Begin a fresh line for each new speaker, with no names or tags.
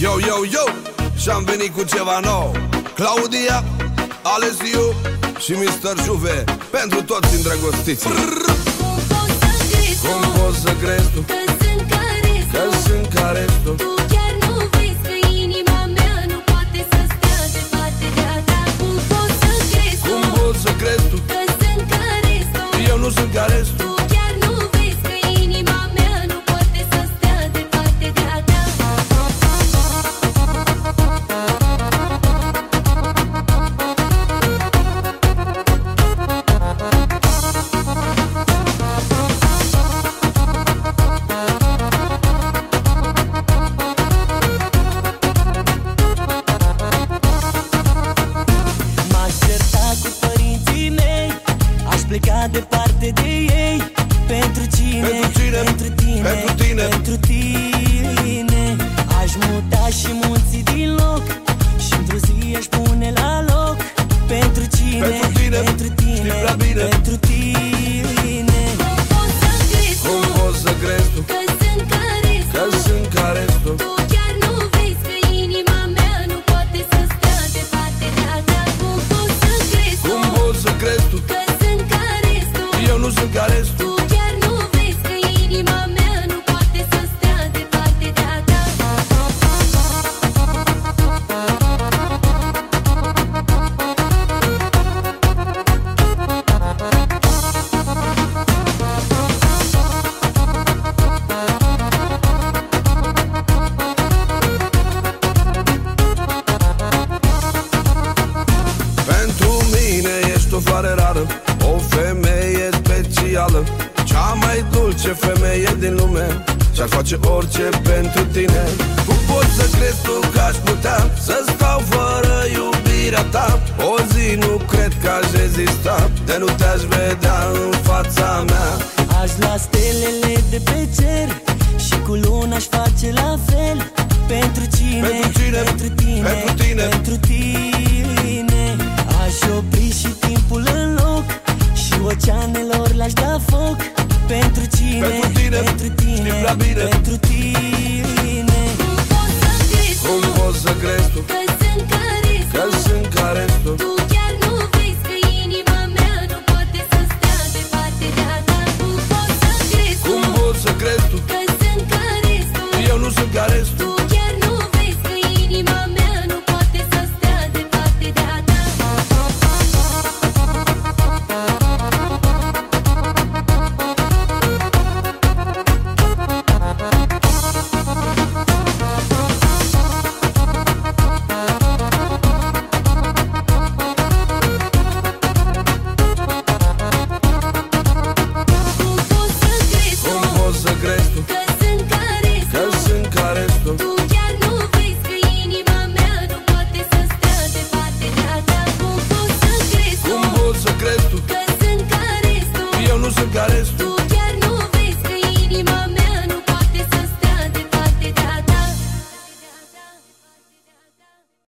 Yo, yo, yo Și-am venit cu ceva nou. Claudia, Alesiu și Mr. Juve Pentru toți îndrăgostiți Cum poți să crezi tu?
Că sunt care
Că sunt care tu
Tu chiar nu vezi că inima mea nu poate să stea departe de a ta. Cum poți să crezi tu?
Cum poți să crezi tu?
Că sunt care
Eu nu sunt care
Aș pleca departe de ei Pentru cine?
Pentru cine?
Pentru tine
Pentru tine.
Pentru tine Aș muta și munții din loc și într-o zi aș pune la loc Pentru cine?
Pentru tine.
Pentru tine
Știi prea bine.
Pentru tine
Cum poți să crezi
Cum
tu
poți să crezi tu
Că
mai dulce femeie din lume Și-ar face orice pentru tine Cum poți să crezi tu că aș putea Să stau fără iubirea ta O zi nu cred că aș rezista De nu te-aș vedea în fața mea
Aș lua stelele de pe cer Și cu luna aș face la fel Pentru cine?
Pentru cine?
Pentru tine
Pentru tine.
Pentru tine Pentru
tine.
Pentru tine
Știi prea bine.
Pentru tine.
Cum poți să crezi
Cum
tu?
Poți să crezi tu
Că sunt care
Că sunt care tu
Tu chiar nu vezi că inima mea nu poate să stea departe de a ta. Cum poți să crezi tu.
Cum poți să crezi tu?
Că sunt care
Eu nu sunt care
Cum